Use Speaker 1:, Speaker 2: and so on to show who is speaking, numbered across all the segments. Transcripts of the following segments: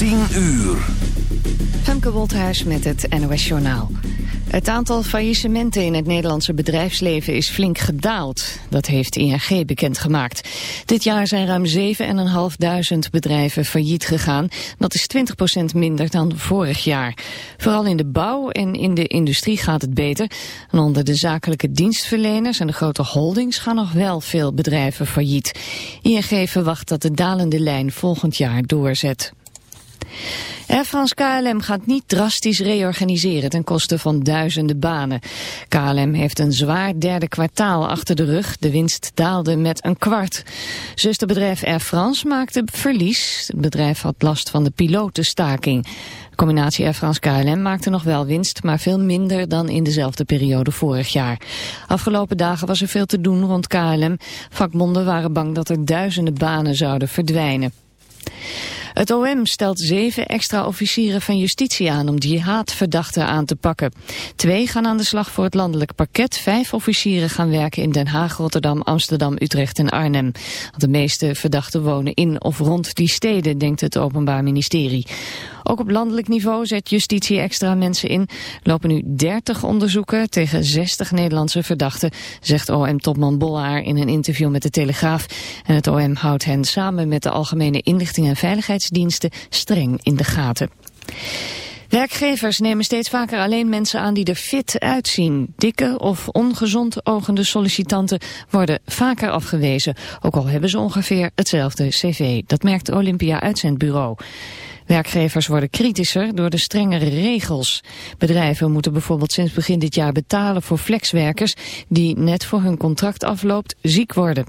Speaker 1: 10 uur.
Speaker 2: Femke Wolthuis met het NOS Journaal. Het aantal faillissementen in het Nederlandse bedrijfsleven is flink gedaald. Dat heeft ING bekendgemaakt. Dit jaar zijn ruim 7.500 bedrijven failliet gegaan. Dat is 20% minder dan vorig jaar. Vooral in de bouw en in de industrie gaat het beter. En onder de zakelijke dienstverleners en de grote holdings gaan nog wel veel bedrijven failliet. ING verwacht dat de dalende lijn volgend jaar doorzet. Air France KLM gaat niet drastisch reorganiseren ten koste van duizenden banen. KLM heeft een zwaar derde kwartaal achter de rug. De winst daalde met een kwart. Zusterbedrijf Air France maakte verlies. Het bedrijf had last van de pilotenstaking. De combinatie Air France KLM maakte nog wel winst, maar veel minder dan in dezelfde periode vorig jaar. Afgelopen dagen was er veel te doen rond KLM. Vakbonden waren bang dat er duizenden banen zouden verdwijnen. Het OM stelt zeven extra officieren van justitie aan om jihadverdachten aan te pakken. Twee gaan aan de slag voor het landelijk parket. Vijf officieren gaan werken in Den Haag, Rotterdam, Amsterdam, Utrecht en Arnhem. De meeste verdachten wonen in of rond die steden, denkt het Openbaar Ministerie. Ook op landelijk niveau zet justitie extra mensen in. Lopen nu 30 onderzoeken tegen 60 Nederlandse verdachten, zegt OM-topman Bollaar in een interview met de Telegraaf. En het OM houdt hen samen met de Algemene Inlichting en Veiligheidsdiensten streng in de gaten. Werkgevers nemen steeds vaker alleen mensen aan die er fit uitzien. Dikke of ongezond ogende sollicitanten worden vaker afgewezen, ook al hebben ze ongeveer hetzelfde cv. Dat merkt Olympia Uitzendbureau. Werkgevers worden kritischer door de strengere regels. Bedrijven moeten bijvoorbeeld sinds begin dit jaar betalen voor flexwerkers die net voor hun contract afloopt ziek worden.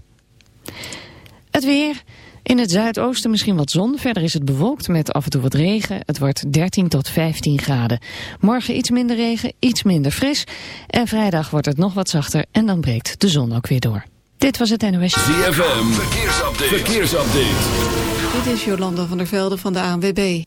Speaker 2: Het weer. In het zuidoosten misschien wat zon. Verder is het bewolkt met af en toe wat regen. Het wordt 13 tot 15 graden. Morgen iets minder regen, iets minder fris. En vrijdag wordt het nog wat zachter en dan breekt de zon ook weer door. Dit was het NOS.
Speaker 1: ZFM. Verkeersupdate. Verkeersupdate.
Speaker 3: Dit is Jolanda van der Velde van de ANWB.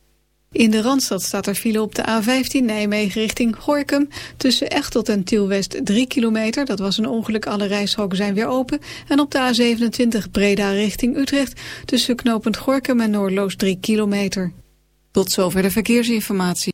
Speaker 3: In de Randstad staat er file op de A15 Nijmegen richting Gorkum. Tussen Echtelt en Tielwest 3 kilometer. Dat was een ongeluk, alle rijstroken zijn weer open. En op de A27 Breda richting Utrecht. Tussen knooppunt Gorkum en Noordloos 3 kilometer. Tot zover de verkeersinformatie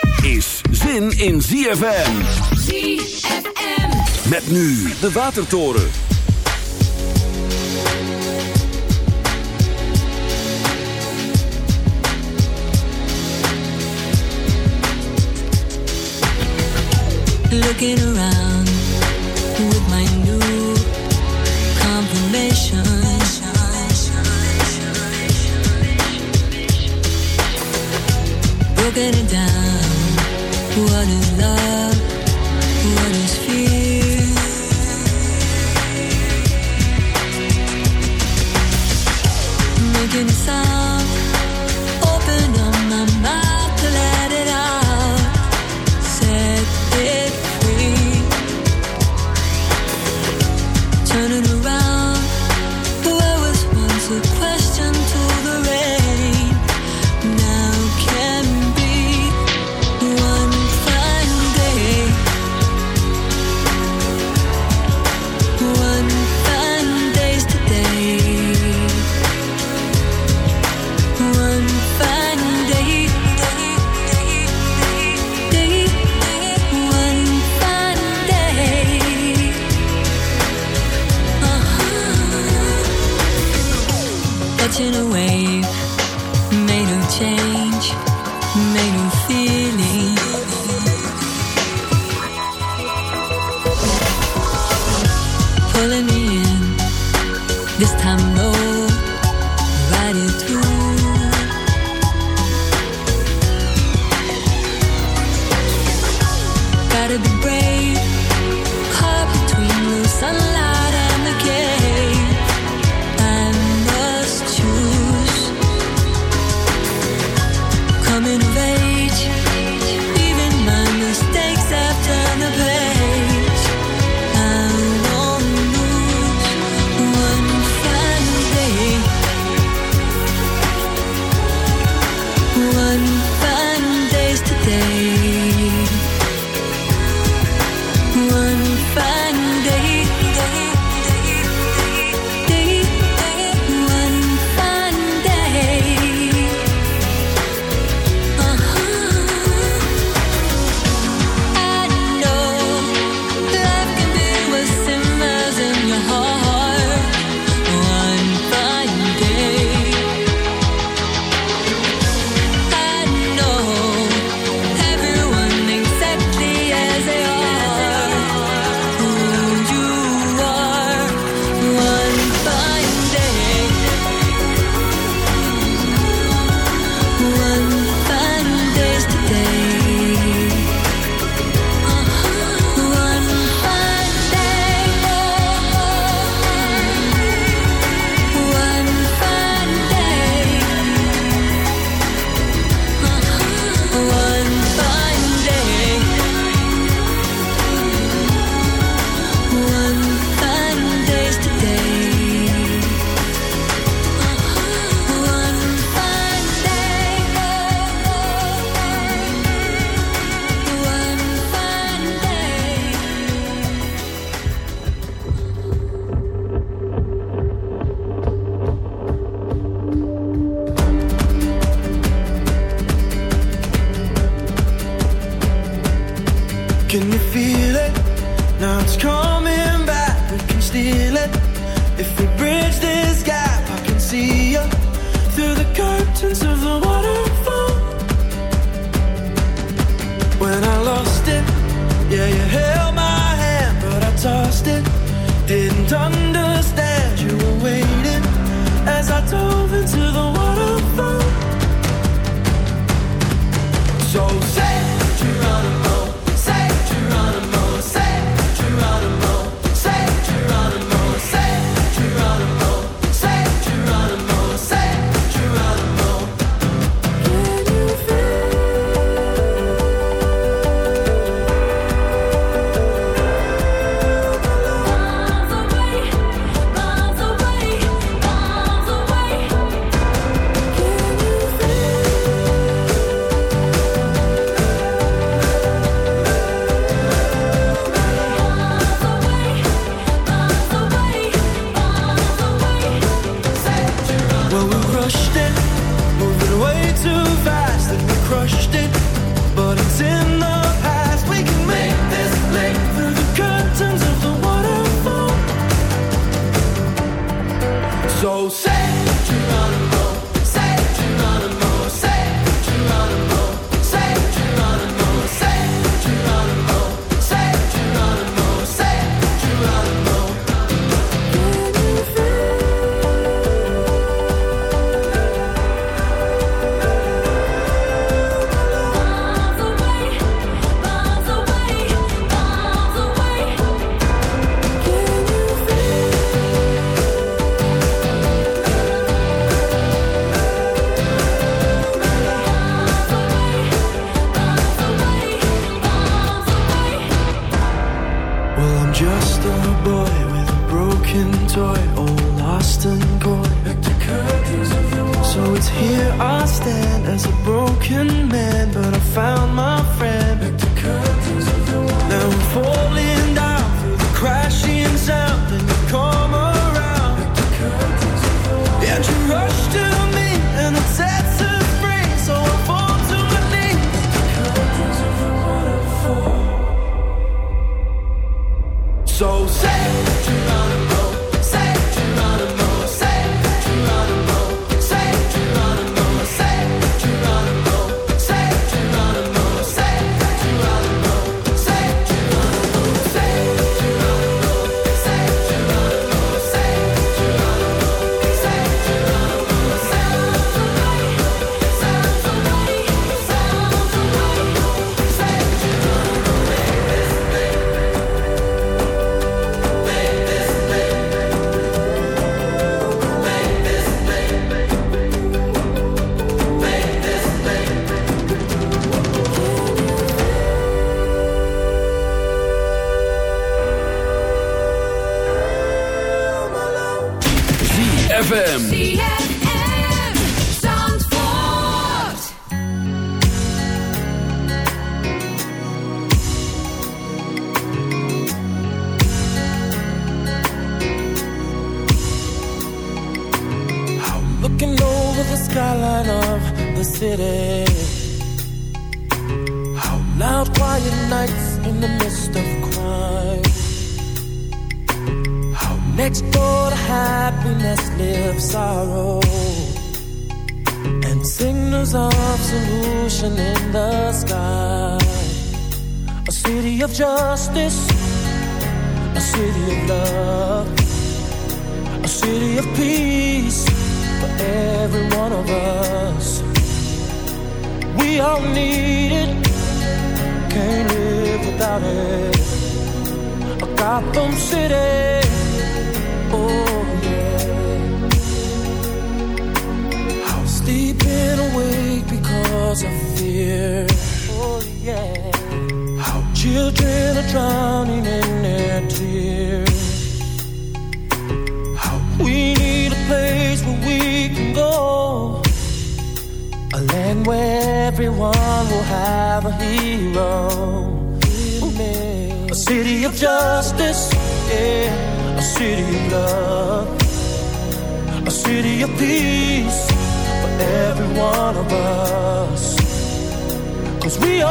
Speaker 1: Is zin in ZFM.
Speaker 4: ZFM.
Speaker 1: Met nu de Watertoren.
Speaker 5: Looking around with my new confirmation. Broken it down. What is love? What is fear?
Speaker 6: Making a sound.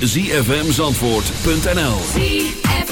Speaker 7: www.zfmzandvoort.nl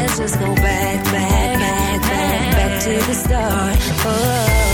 Speaker 5: let's just go back, back, back, back, back to the start. Oh.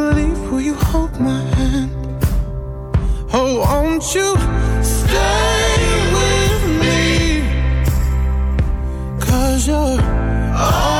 Speaker 5: to
Speaker 8: will you hold my hand?
Speaker 9: Oh, won't you stay with me? Cause you're all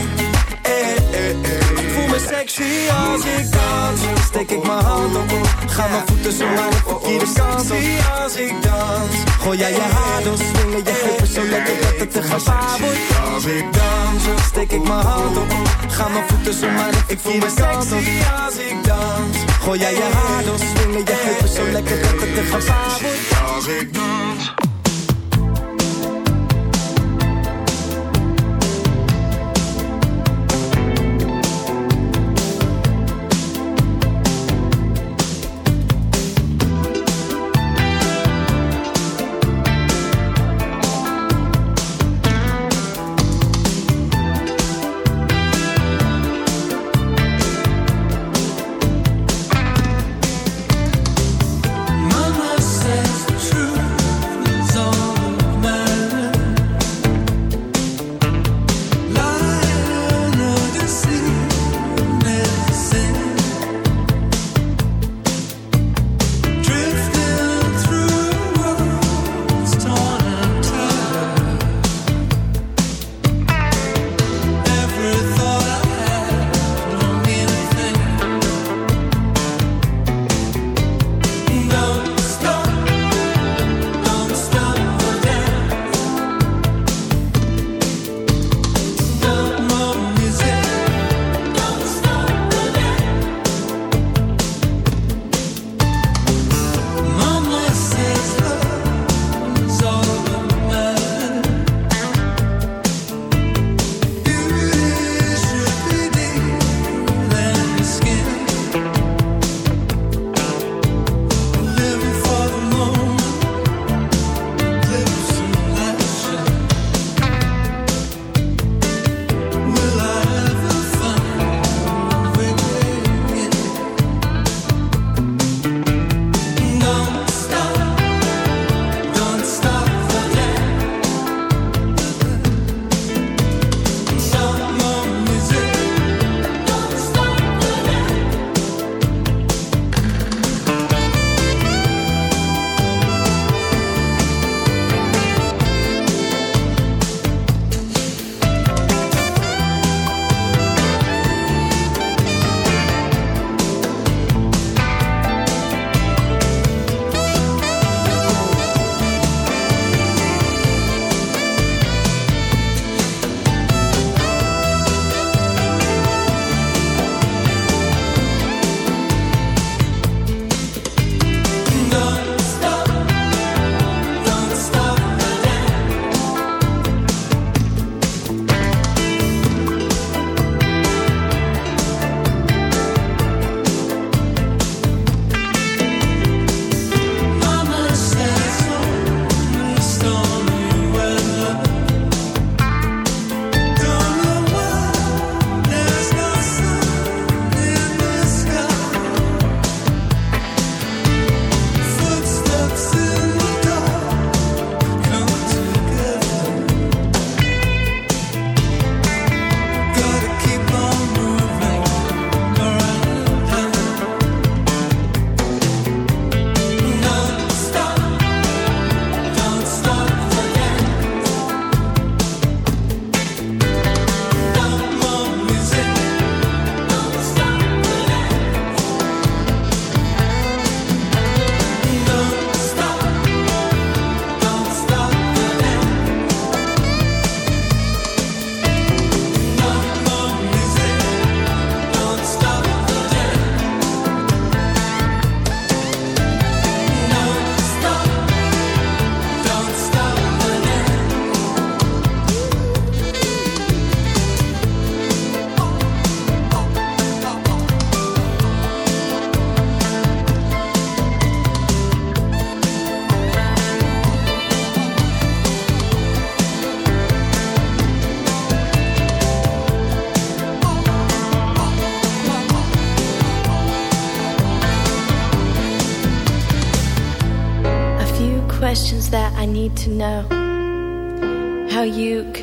Speaker 8: sexy als ik dans. Steek ik mijn hand op. Ga mijn voeten zo naar de verkeerde kant op. als ik dans. Gooi jij je haar door, swingen je heupen zo lekker dat het te gevaar wordt. Als ik dans, steek ik mijn hand op. Ga mijn voeten zo naar de verkeerde kant op. als ik dans. Gooi jij je haar door, swingen je heupen zo lekker dat het te gevaar wordt. Als ik dans.